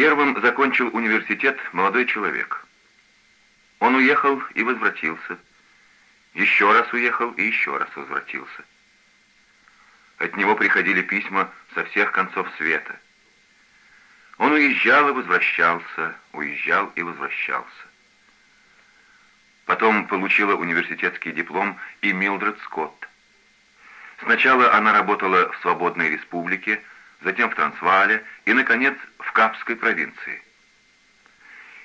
Первым закончил университет молодой человек. Он уехал и возвратился. Еще раз уехал и еще раз возвратился. От него приходили письма со всех концов света. Он уезжал и возвращался, уезжал и возвращался. Потом получила университетский диплом и Милдред Скотт. Сначала она работала в Свободной Республике, затем в Трансваале и, наконец, в Капской провинции.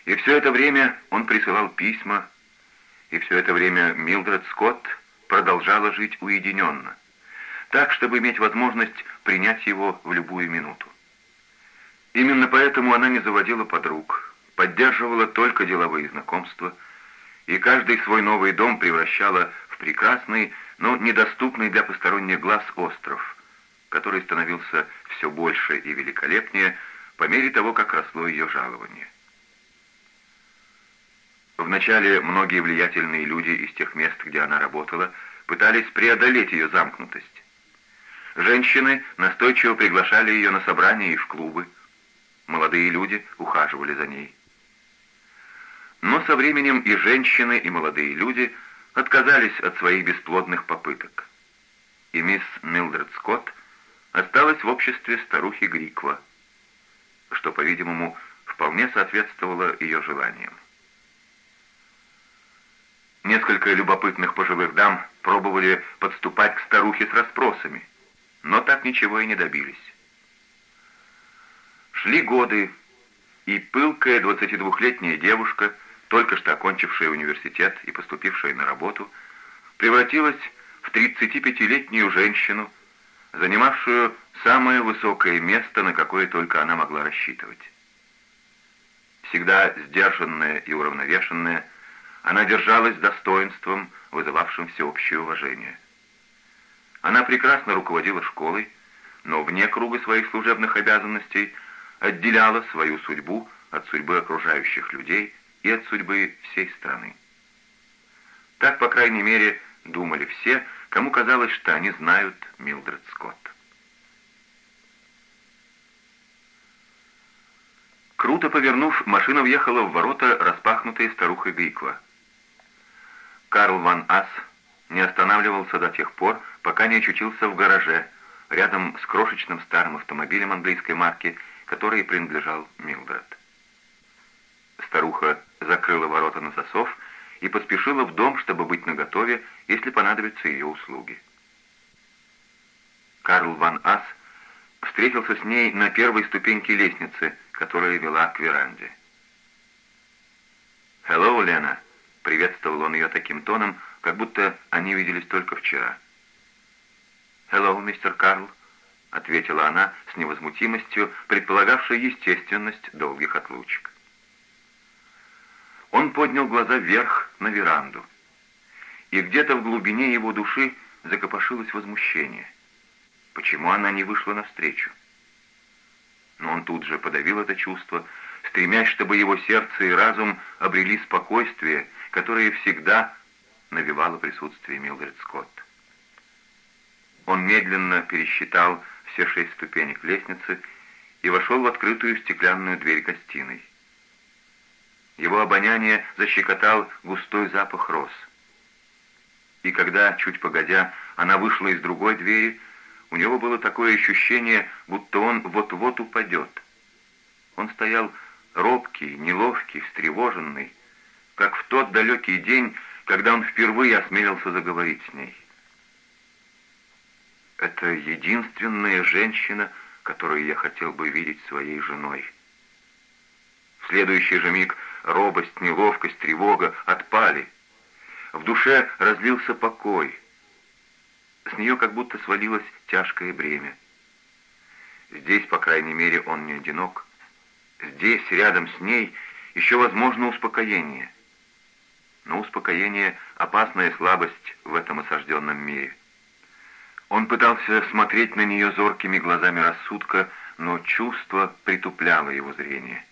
И все это время он присылал письма, и все это время Милдред Скотт продолжала жить уединенно, так, чтобы иметь возможность принять его в любую минуту. Именно поэтому она не заводила подруг, поддерживала только деловые знакомства, и каждый свой новый дом превращала в прекрасный, но недоступный для посторонних глаз остров, который становился все больше и великолепнее по мере того, как росло ее жалование. Вначале многие влиятельные люди из тех мест, где она работала, пытались преодолеть ее замкнутость. Женщины настойчиво приглашали ее на собрания и в клубы. Молодые люди ухаживали за ней. Но со временем и женщины, и молодые люди отказались от своих бесплодных попыток. И мисс Милдред Скотт осталась в обществе старухи Гриква, что, по-видимому, вполне соответствовало ее желаниям. Несколько любопытных пожилых дам пробовали подступать к старухе с расспросами, но так ничего и не добились. Шли годы, и пылкая 22-летняя девушка, только что окончившая университет и поступившая на работу, превратилась в 35-летнюю женщину, занимавшую самое высокое место, на какое только она могла рассчитывать. Всегда сдержанная и уравновешенная, она держалась достоинством, вызывавшим всеобщее уважение. Она прекрасно руководила школой, но вне круга своих служебных обязанностей отделяла свою судьбу от судьбы окружающих людей и от судьбы всей страны. Так, по крайней мере, думали все, кому казалось, что они знают Милдред Скотт. Круто повернув, машина въехала в ворота, распахнутые старухой Гриква. Карл ван Ас не останавливался до тех пор, пока не очутился в гараже, рядом с крошечным старым автомобилем английской марки, который принадлежал Милдред. Старуха закрыла ворота на засов и поспешила в дом, чтобы быть наготове, если понадобятся ее услуги. Карл ван Ас встретился с ней на первой ступеньке лестницы, которая вела к веранде. «Hello, Лена!» Приветствовал он ее таким тоном, как будто они виделись только вчера. «Hello, мистер Карл», — ответила она с невозмутимостью, предполагавшей естественность долгих отлучек. Он поднял глаза вверх на веранду, и где-то в глубине его души закопошилось возмущение. Почему она не вышла навстречу? Но он тут же подавил это чувство, стремясь, чтобы его сердце и разум обрели спокойствие которое всегда навевало присутствие Милдред Скотт. Он медленно пересчитал все шесть ступенек лестницы и вошел в открытую стеклянную дверь гостиной. Его обоняние защекотал густой запах роз. И когда, чуть погодя, она вышла из другой двери, у него было такое ощущение, будто он вот-вот упадет. Он стоял робкий, неловкий, встревоженный, как в тот далекий день, когда он впервые осмелился заговорить с ней. Это единственная женщина, которую я хотел бы видеть своей женой. В следующий же миг робость, неловкость, тревога отпали. В душе разлился покой. С нее как будто свалилось тяжкое бремя. Здесь, по крайней мере, он не одинок. Здесь, рядом с ней, еще возможно успокоение но успокоение — опасная слабость в этом осажденном мире. Он пытался смотреть на нее зоркими глазами рассудка, но чувство притупляло его зрение.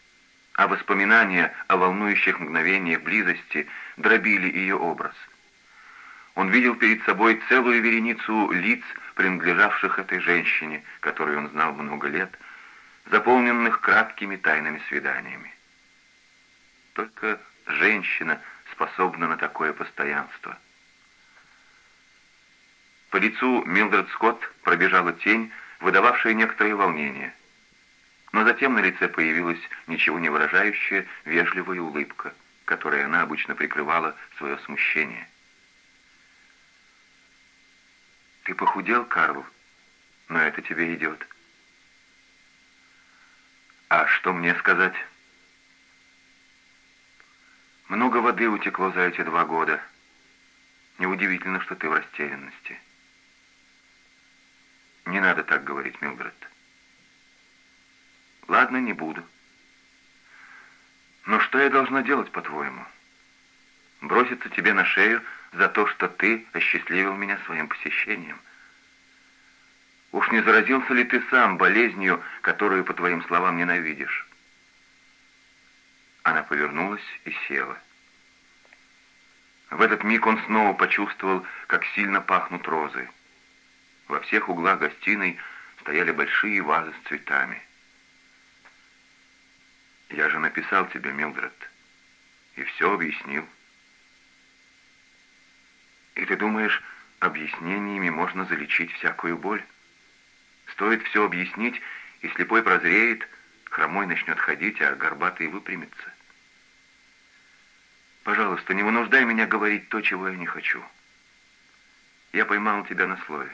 А воспоминания о волнующих мгновениях близости дробили ее образ. Он видел перед собой целую вереницу лиц, принадлежавших этой женщине, которую он знал много лет, заполненных краткими тайными свиданиями. Только женщина способна на такое постоянство. По лицу Милдред Скотт пробежала тень, выдававшая некоторое волнение. Но затем на лице появилась ничего не выражающая вежливая улыбка, которой она обычно прикрывала свое смущение. «Ты похудел, Карл, но это тебе идет». «А что мне сказать?» «Много воды утекло за эти два года. Неудивительно, что ты в растерянности». «Не надо так говорить, Милдред». «Ладно, не буду». «Но что я должна делать, по-твоему? Броситься тебе на шею за то, что ты осчастливил меня своим посещением?» Уж не заразился ли ты сам болезнью, которую, по твоим словам, ненавидишь?» Она повернулась и села. В этот миг он снова почувствовал, как сильно пахнут розы. Во всех углах гостиной стояли большие вазы с цветами. «Я же написал тебе, Милдред, и все объяснил». «И ты думаешь, объяснениями можно залечить всякую боль?» Стоит все объяснить, и слепой прозреет, хромой начнет ходить, а горбатый выпрямится. Пожалуйста, не вынуждай меня говорить то, чего я не хочу. Я поймал тебя на слове.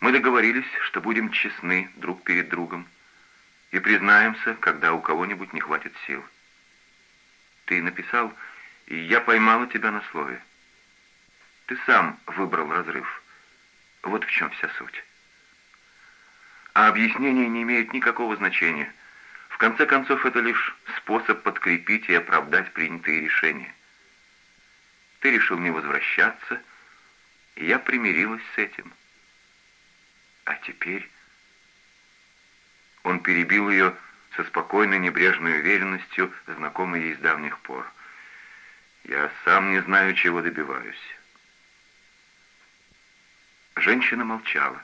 Мы договорились, что будем честны друг перед другом и признаемся, когда у кого-нибудь не хватит сил. Ты написал, и я поймала тебя на слове. Ты сам выбрал разрыв. Вот в чем вся суть а объяснения не имеют никакого значения. В конце концов, это лишь способ подкрепить и оправдать принятые решения. Ты решил не возвращаться, и я примирилась с этим. А теперь... Он перебил ее со спокойной небрежной уверенностью, знакомой ей с давних пор. «Я сам не знаю, чего добиваюсь». Женщина молчала.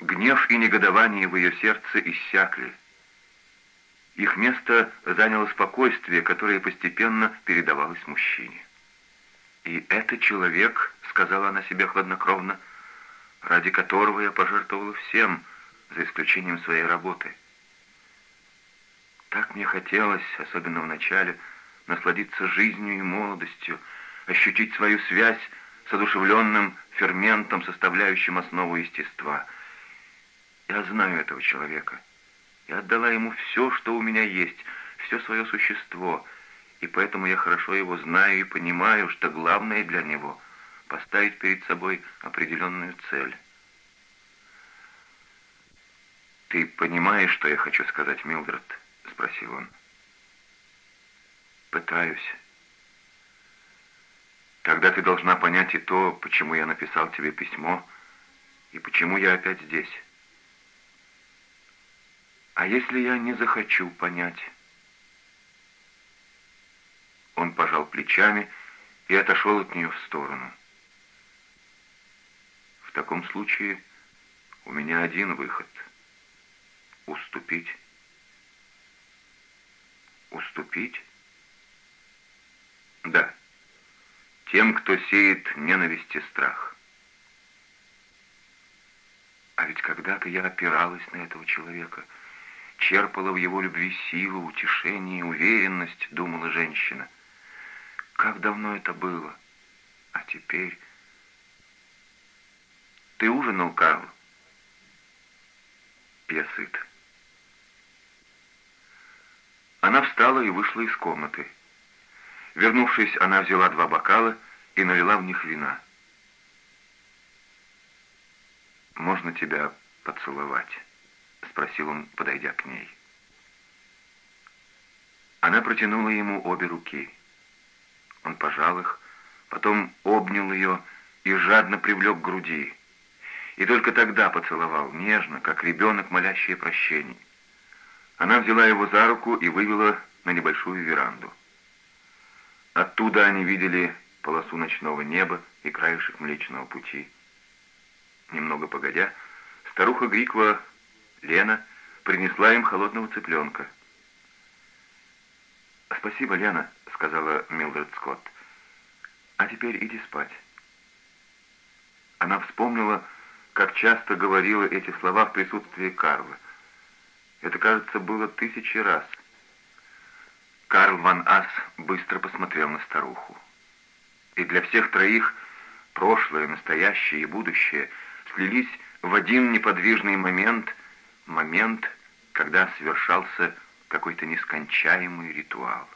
Гнев и негодование в ее сердце иссякли. Их место заняло спокойствие, которое постепенно передавалось мужчине. «И это человек», — сказала она себе хладнокровно, — «ради которого я пожертвовала всем, за исключением своей работы». Так мне хотелось, особенно в начале, насладиться жизнью и молодостью, ощутить свою связь с одушевленным ферментом, составляющим основу естества — я знаю этого человека. Я отдала ему все, что у меня есть, все свое существо, и поэтому я хорошо его знаю и понимаю, что главное для него — поставить перед собой определенную цель. «Ты понимаешь, что я хочу сказать, Милдред?» — спросил он. «Пытаюсь. Тогда ты должна понять и то, почему я написал тебе письмо, и почему я опять здесь». А если я не захочу понять? Он пожал плечами и отошел от нее в сторону. В таком случае у меня один выход — уступить. Уступить? Да. Тем, кто сеет ненависть и страх. А ведь когда-то я опиралась на этого человека — черпала в его любви силу, утешение, уверенность, думала женщина. Как давно это было? А теперь... Ты ужинал, Карл? Я сыт. Она встала и вышла из комнаты. Вернувшись, она взяла два бокала и налила в них вина. «Можно тебя поцеловать?» — спросил он, подойдя к ней. Она протянула ему обе руки. Он пожал их, потом обнял ее и жадно привлек к груди. И только тогда поцеловал, нежно, как ребенок, молящий прощения. Она взяла его за руку и вывела на небольшую веранду. Оттуда они видели полосу ночного неба и краешек Млечного Пути. Немного погодя, старуха Гриква Лена принесла им холодного цыпленка. «Спасибо, Лена», — сказала Милдред Скотт. «А теперь иди спать». Она вспомнила, как часто говорила эти слова в присутствии Карла. Это, кажется, было тысячи раз. Карл ван Ас быстро посмотрел на старуху. И для всех троих прошлое, настоящее и будущее слились в один неподвижный момент, момент, когда совершался какой-то нескончаемый ритуал.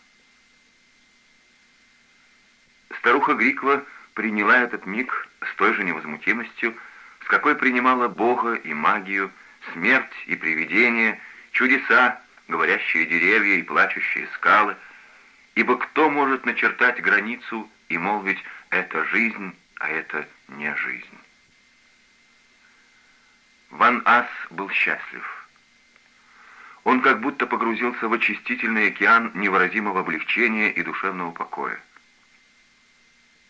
Старуха Гриква приняла этот миг с той же невозмутимостью, с какой принимала Бога и магию, смерть и привидения, чудеса, говорящие деревья и плачущие скалы, ибо кто может начертать границу и молвить «это жизнь», а это не жизнь? Ван Ас был счастлив. Он как будто погрузился в очистительный океан невыразимого облегчения и душевного покоя.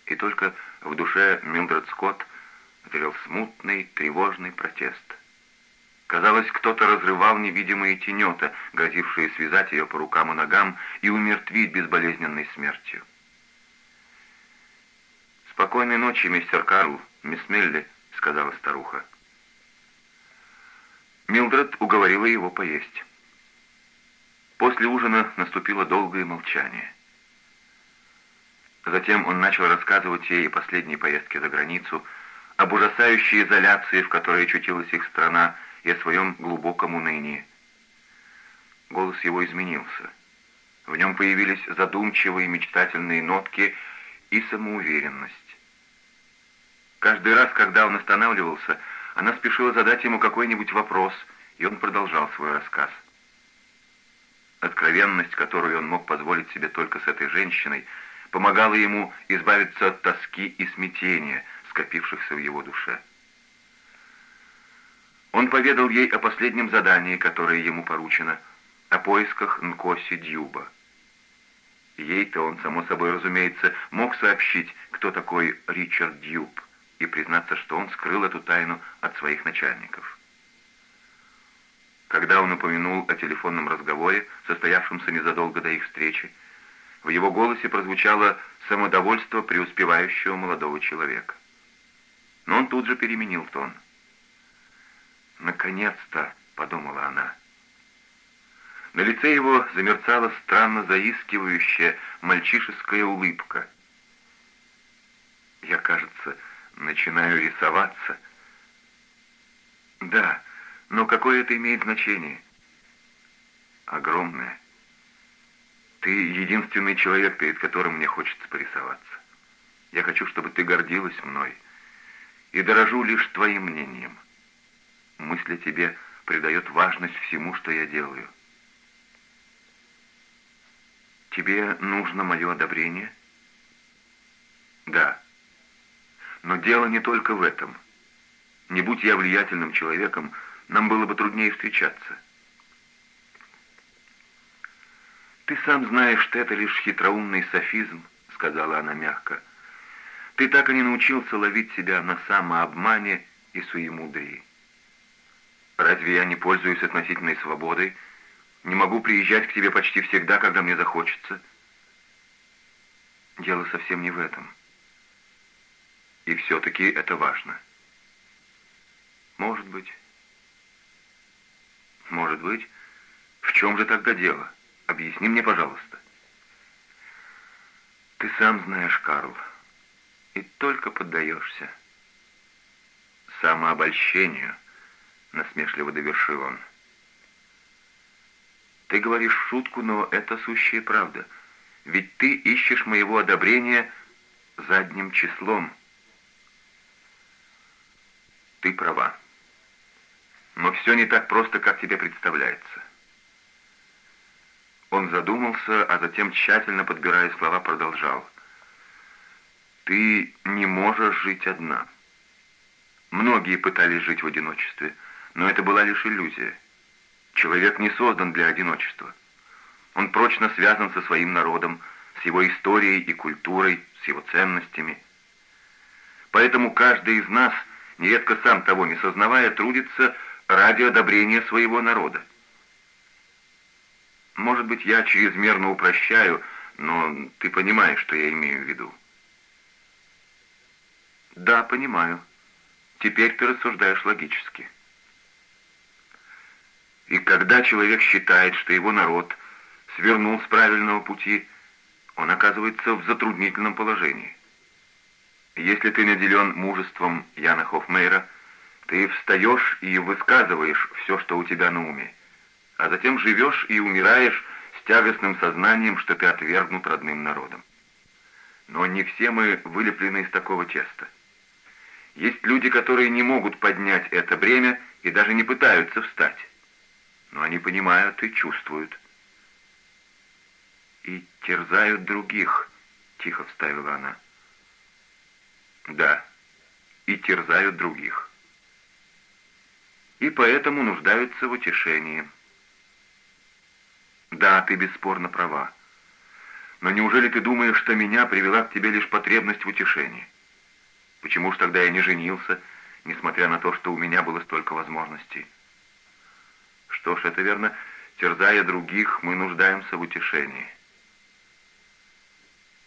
И только в душе Милдред Скотт зрел смутный, тревожный протест. Казалось, кто-то разрывал невидимые тенета, грозившие связать ее по рукам и ногам и умертвить безболезненной смертью. «Спокойной ночи, мистер Карл, мисс Мелли», — сказала старуха. Милдред уговорила его поесть. После ужина наступило долгое молчание. Затем он начал рассказывать ей о последней поездке за границу, об ужасающей изоляции, в которой очутилась их страна, и о своем глубоком унынии. Голос его изменился. В нем появились задумчивые мечтательные нотки и самоуверенность. Каждый раз, когда он останавливался, она спешила задать ему какой-нибудь вопрос, и он продолжал свой рассказ. Откровенность, которую он мог позволить себе только с этой женщиной, помогала ему избавиться от тоски и смятения, скопившихся в его душе. Он поведал ей о последнем задании, которое ему поручено, о поисках Нкоси Дьюба. Ей-то он, само собой разумеется, мог сообщить, кто такой Ричард Дьюб, и признаться, что он скрыл эту тайну от своих начальников. Когда он упомянул о телефонном разговоре, состоявшемся незадолго до их встречи, в его голосе прозвучало самодовольство преуспевающего молодого человека. Но он тут же переменил тон. «Наконец-то!» — подумала она. На лице его замерцала странно заискивающая мальчишеская улыбка. «Я, кажется, начинаю рисоваться». «Да, но какое это имеет значение?» «Огромное. Ты единственный человек, перед которым мне хочется порисоваться. Я хочу, чтобы ты гордилась мной и дорожу лишь твоим мнением. Мысль о тебе придает важность всему, что я делаю. Тебе нужно мое одобрение? Да. Но дело не только в этом. Не будь я влиятельным человеком, нам было бы труднее встречаться. «Ты сам знаешь, что это лишь хитроумный софизм», — сказала она мягко. «Ты так и не научился ловить себя на самообмане и суемудрии. Разве я не пользуюсь относительной свободой? Не могу приезжать к тебе почти всегда, когда мне захочется?» Дело совсем не в этом. И все-таки это важно. Может быть. Может быть. В чем же тогда дело? Объясни мне, пожалуйста. Ты сам знаешь, Карл, и только поддаешься. Самообольщению, насмешливо довершил он. Ты говоришь шутку, но это сущая правда. Ведь ты ищешь моего одобрения задним числом. Ты права. Но все не так просто, как тебе представляется. Он задумался, а затем, тщательно подбирая слова, продолжал. «Ты не можешь жить одна. Многие пытались жить в одиночестве, но это была лишь иллюзия. Человек не создан для одиночества. Он прочно связан со своим народом, с его историей и культурой, с его ценностями. Поэтому каждый из нас, нередко сам того не сознавая, трудится ради одобрения своего народа. Может быть, я чрезмерно упрощаю, но ты понимаешь, что я имею в виду. Да, понимаю. Теперь ты рассуждаешь логически. И когда человек считает, что его народ свернул с правильного пути, он оказывается в затруднительном положении. Если ты наделен мужеством Яна Хофмейра, ты встаешь и высказываешь все, что у тебя на уме, а затем живешь и умираешь с тягостным сознанием, что ты отвергнут родным народом. Но не все мы вылеплены из такого теста. Есть люди, которые не могут поднять это бремя и даже не пытаются встать. Но они понимают и чувствуют. «И терзают других», — тихо вставила она. «Да, и терзают других. И поэтому нуждаются в утешении». «Да, ты бесспорно права. Но неужели ты думаешь, что меня привела к тебе лишь потребность в утешении?» Почему ж тогда я не женился, несмотря на то, что у меня было столько возможностей? Что ж, это верно, терзая других, мы нуждаемся в утешении.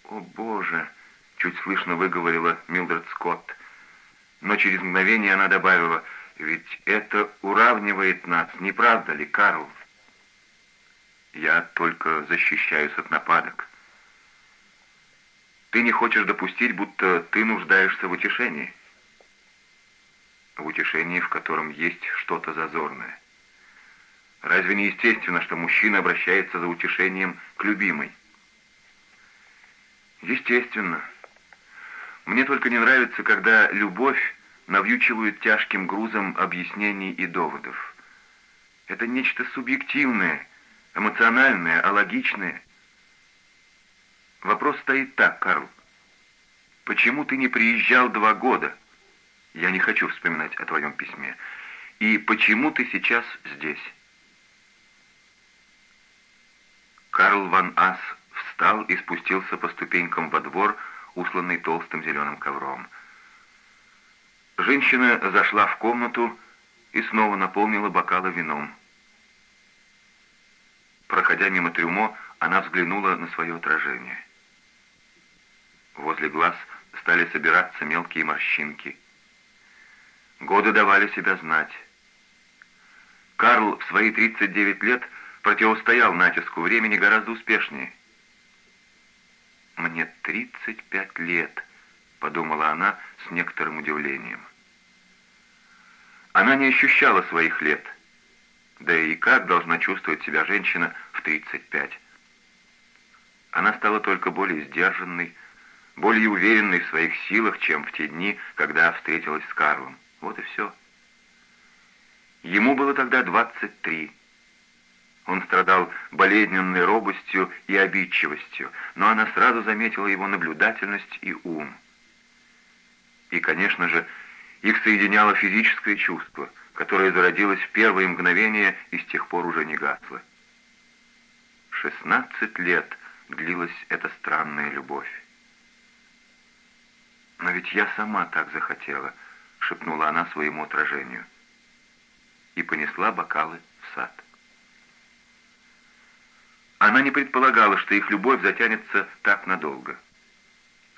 «О, Боже!» — чуть слышно выговорила Милдред Скотт. Но через мгновение она добавила, «Ведь это уравнивает нас, не правда ли, Карл?» «Я только защищаюсь от нападок. Ты не хочешь допустить, будто ты нуждаешься в утешении. В утешении, в котором есть что-то зазорное. Разве не естественно, что мужчина обращается за утешением к любимой? Естественно. Мне только не нравится, когда любовь навьючивают тяжким грузом объяснений и доводов. Это нечто субъективное, эмоциональное, алогичное. Вопрос стоит так, Карл. Почему ты не приезжал два года? Я не хочу вспоминать о твоем письме. И почему ты сейчас здесь? Карл ван Ас встал и спустился по ступенькам во двор, усланный толстым зеленым ковром. Женщина зашла в комнату и снова наполнила бокалы вином. Проходя мимо трюмо, она взглянула на свое отражение. Возле глаз стали собираться мелкие морщинки. Годы давали себя знать. Карл в свои 39 лет противостоял натиску времени гораздо успешнее. «Мне 35 лет», — подумала она с некоторым удивлением. Она не ощущала своих лет. Да и как должна чувствовать себя женщина в 35? Она стала только более сдержанной, более уверенной в своих силах, чем в те дни, когда встретилась с Карлом. Вот и все. Ему было тогда 23. Он страдал болезненной робостью и обидчивостью, но она сразу заметила его наблюдательность и ум. И, конечно же, их соединяло физическое чувство, которое зародилось в первые мгновения и с тех пор уже не гасло. Шестнадцать лет длилась эта странная любовь. «Но ведь я сама так захотела», — шепнула она своему отражению. И понесла бокалы в сад. Она не предполагала, что их любовь затянется так надолго.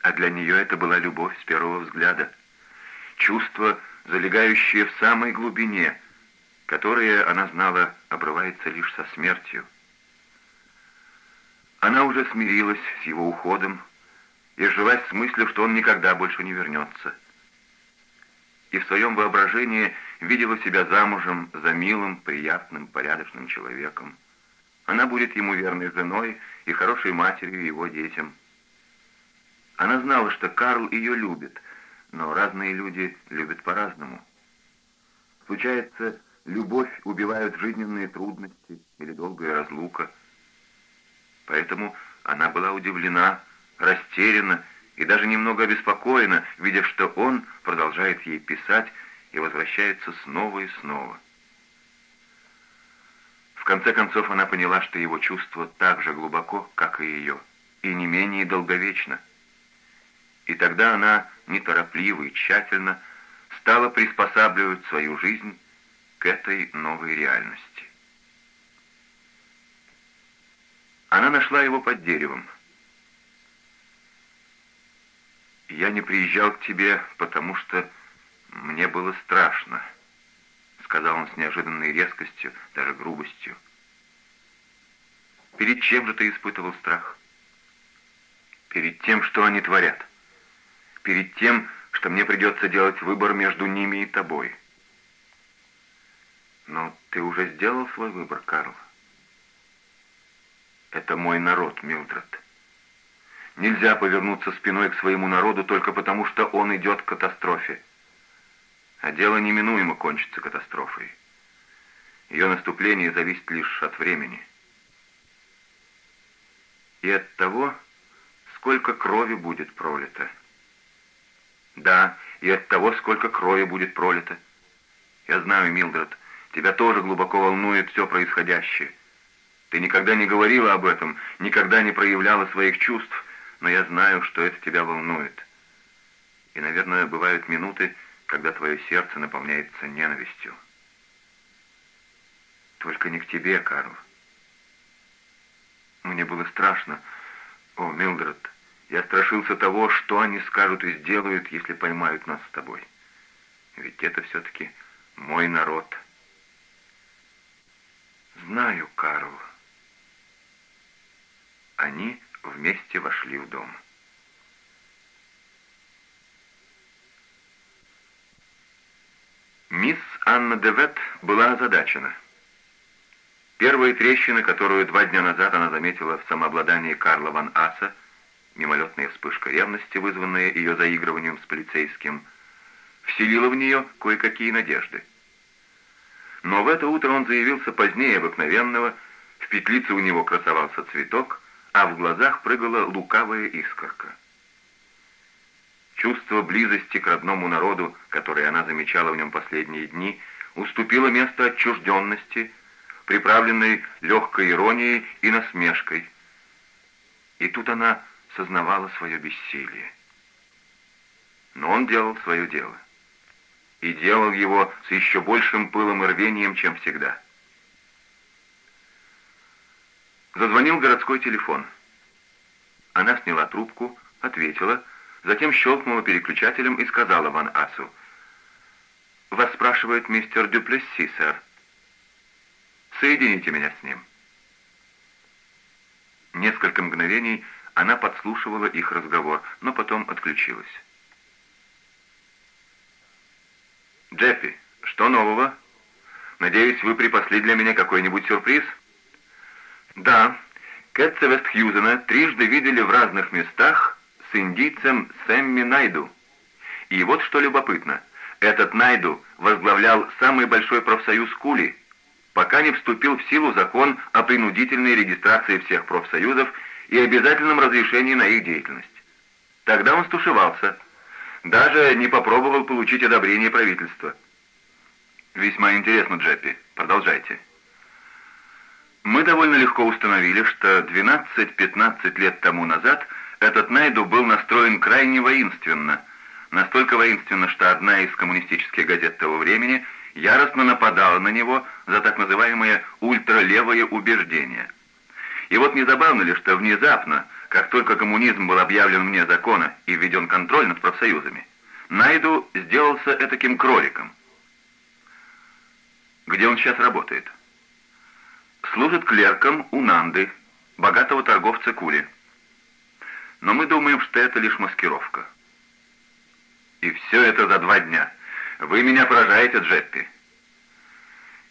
А для нее это была любовь с первого взгляда. Чувство, залегающее в самой глубине, которое, она знала, обрывается лишь со смертью. Она уже смирилась с его уходом, и жилась с мыслью, что он никогда больше не вернется. И в своем воображении видела себя замужем за милым, приятным, порядочным человеком. Она будет ему верной женой и хорошей матерью его детям. Она знала, что Карл ее любит, но разные люди любят по-разному. Случается, любовь убивают жизненные трудности или долгая разлука. Поэтому она была удивлена, растеряна и даже немного обеспокоена, видя, что он продолжает ей писать и возвращается снова и снова. В конце концов она поняла, что его чувство так же глубоко, как и ее, и не менее долговечно. И тогда она неторопливо и тщательно стала приспосабливать свою жизнь к этой новой реальности. Она нашла его под деревом. «Я не приезжал к тебе, потому что мне было страшно», — сказал он с неожиданной резкостью, даже грубостью. «Перед чем же ты испытывал страх?» «Перед тем, что они творят. Перед тем, что мне придется делать выбор между ними и тобой». «Но ты уже сделал свой выбор, Карл?» «Это мой народ, Милдред. Нельзя повернуться спиной к своему народу только потому, что он идет к катастрофе. А дело неминуемо кончится катастрофой. Ее наступление зависит лишь от времени. И от того, сколько крови будет пролито. Да, и от того, сколько крови будет пролито. Я знаю, Милдред, тебя тоже глубоко волнует все происходящее. Ты никогда не говорила об этом, никогда не проявляла своих чувств, но я знаю, что это тебя волнует. И, наверное, бывают минуты, когда твое сердце наполняется ненавистью. Только не к тебе, Карл. Мне было страшно. О, Милдред, я страшился того, что они скажут и сделают, если поймают нас с тобой. Ведь это все-таки мой народ. Знаю, Карл. Они вместе вошли в дом. Мисс Анна Девет была озадачена. Первая трещина, которую два дня назад она заметила в самообладании Карла ван Аса, мимолетная вспышка ревности, вызванная ее заигрыванием с полицейским, вселила в нее кое-какие надежды. Но в это утро он заявился позднее обыкновенного, в петлице у него красовался цветок, а в глазах прыгала лукавая искорка. Чувство близости к родному народу, которое она замечала в нем последние дни, уступило место отчужденности, приправленной легкой иронией и насмешкой. И тут она сознавала свое бессилие. Но он делал свое дело. И делал его с еще большим пылом и рвением, чем всегда. Зазвонил городской телефон. Она сняла трубку, ответила, затем щелкнула переключателем и сказала Ван Асу. «Вас спрашивает мистер Дюплесси, сэр. Соедините меня с ним». Несколько мгновений она подслушивала их разговор, но потом отключилась. «Джеппи, что нового? Надеюсь, вы припасли для меня какой-нибудь сюрприз?» Да, Кэтса Вестхьюзена трижды видели в разных местах с индийцем Сэмми Найду. И вот что любопытно. Этот Найду возглавлял самый большой профсоюз Кули, пока не вступил в силу закон о принудительной регистрации всех профсоюзов и обязательном разрешении на их деятельность. Тогда он стушевался, даже не попробовал получить одобрение правительства. «Весьма интересно, Джеппи. Продолжайте». Мы довольно легко установили, что 12-15 лет тому назад этот Найду был настроен крайне воинственно, настолько воинственно, что одна из коммунистических газет того времени яростно нападала на него за так называемое ультралевое убеждение. И вот не забавно ли, что внезапно, как только коммунизм был объявлен вне закона и введен контроль над профсоюзами, Найду сделался этаким кроликом. Где он сейчас работает? служит клерком у Нанды, богатого торговца Кули. Но мы думаем, что это лишь маскировка. И все это за два дня. Вы меня поражаете, Джеппи.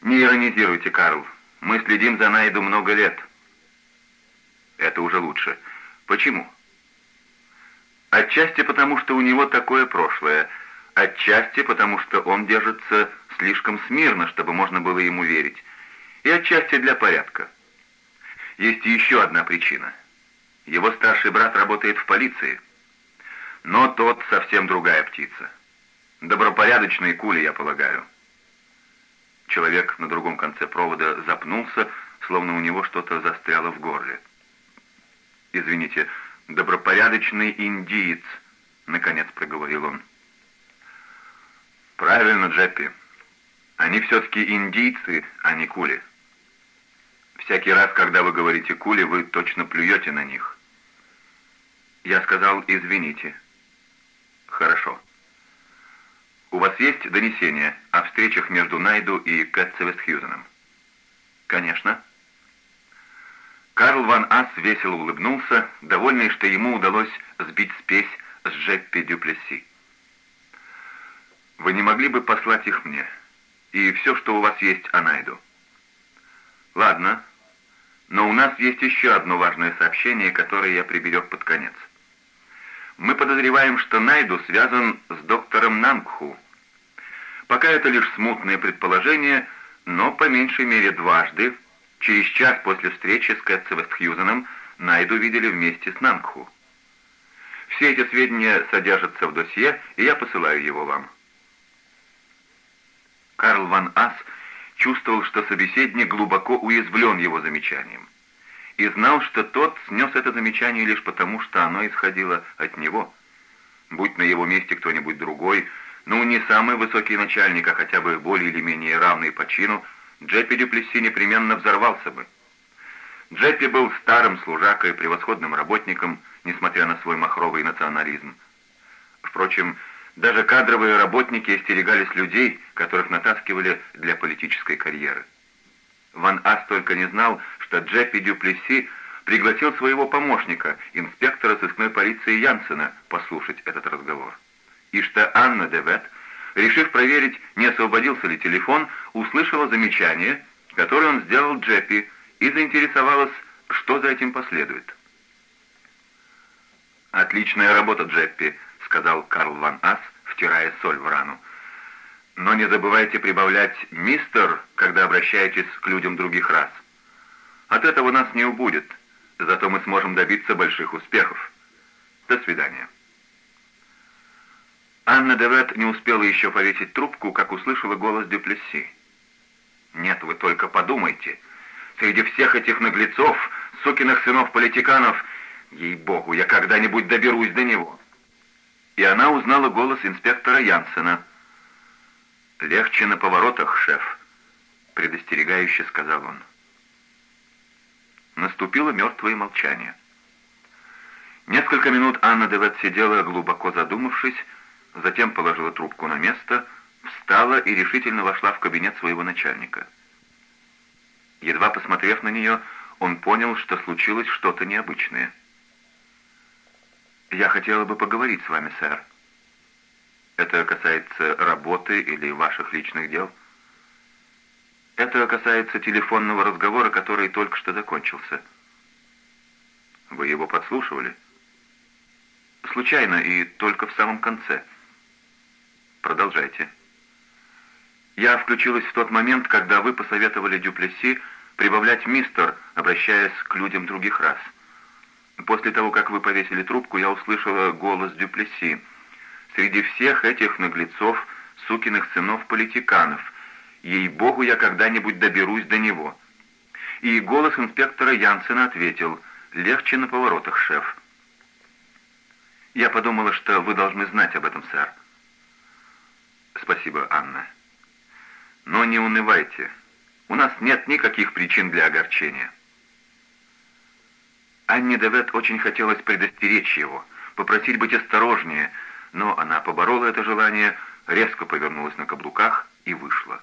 Не иронизируйте, Карл. Мы следим за Найду много лет. Это уже лучше. Почему? Отчасти потому, что у него такое прошлое. Отчасти потому, что он держится слишком смирно, чтобы можно было ему верить и отчасти для порядка. Есть еще одна причина. Его старший брат работает в полиции, но тот совсем другая птица. Добропорядочные кули, я полагаю. Человек на другом конце провода запнулся, словно у него что-то застряло в горле. «Извините, добропорядочный индиец», — наконец проговорил он. «Правильно, Джеппи. Они все-таки индийцы, а не кули. Всякий раз, когда вы говорите кули, вы точно плюете на них. Я сказал «извините». Хорошо. У вас есть донесение о встречах между Найду и Кэтси Вестхьюзеном? Конечно. Карл Ван Ас весело улыбнулся, довольный, что ему удалось сбить спесь с Джеппи Дюплесси. «Вы не могли бы послать их мне? И все, что у вас есть о Найду?» «Ладно, но у нас есть еще одно важное сообщение, которое я приберег под конец. Мы подозреваем, что Найду связан с доктором Нангху. Пока это лишь смутное предположение, но по меньшей мере дважды, через час после встречи с Кэтси Вестхьюзеном, Найду видели вместе с Нангху. Все эти сведения содержатся в досье, и я посылаю его вам. Карл Ван Ас чувствовал, что собеседник глубоко уязвлен его замечанием и знал, что тот снес это замечание лишь потому, что оно исходило от него. Будь на его месте кто-нибудь другой, ну, не самый высокий начальник, а хотя бы более или менее равный по чину, Джеппи Дюплесси непременно взорвался бы. Джеппи был старым служакой, превосходным работником, несмотря на свой махровый национализм. Впрочем, даже кадровые работники остерегались людей, которых натаскивали для политической карьеры. Ван Ас только не знал, что Джеппи Дюплесси пригласил своего помощника, инспектора сыскной полиции Янсена, послушать этот разговор. И что Анна Девет, решив проверить, не освободился ли телефон, услышала замечание, которое он сделал Джеппи, и заинтересовалась, что за этим последует. «Отличная работа, Джеппи», — сказал Карл Ван Ас, втирая соль в рану. Но не забывайте прибавлять «мистер», когда обращаетесь к людям других рас. От этого нас не убудет, зато мы сможем добиться больших успехов. До свидания. Анна Девет не успела еще повесить трубку, как услышала голос Дюплесси. «Нет, вы только подумайте. Среди всех этих наглецов, сукиных сынов-политиканов, ей-богу, я когда-нибудь доберусь до него». И она узнала голос инспектора Янсена – «Легче на поворотах, шеф», — предостерегающе сказал он. Наступило мертвое молчание. Несколько минут Анна Девет сидела, глубоко задумавшись, затем положила трубку на место, встала и решительно вошла в кабинет своего начальника. Едва посмотрев на нее, он понял, что случилось что-то необычное. «Я хотела бы поговорить с вами, сэр», это касается работы или ваших личных дел? Это касается телефонного разговора, который только что закончился. Вы его подслушивали? Случайно и только в самом конце. Продолжайте. Я включилась в тот момент, когда вы посоветовали Дюплесси прибавлять «мистер», обращаясь к людям других рас. После того, как вы повесили трубку, я услышала голос Дюплесси — среди всех этих наглецов, сукиных сынов-политиканов. Ей-богу, я когда-нибудь доберусь до него. И голос инспектора Янсена ответил, «Легче на поворотах, шеф». Я подумала, что вы должны знать об этом, сэр. Спасибо, Анна. Но не унывайте. У нас нет никаких причин для огорчения. Анне Девет очень хотелось предостеречь его, попросить быть осторожнее, но она поборола это желание, резко повернулась на каблуках и вышла.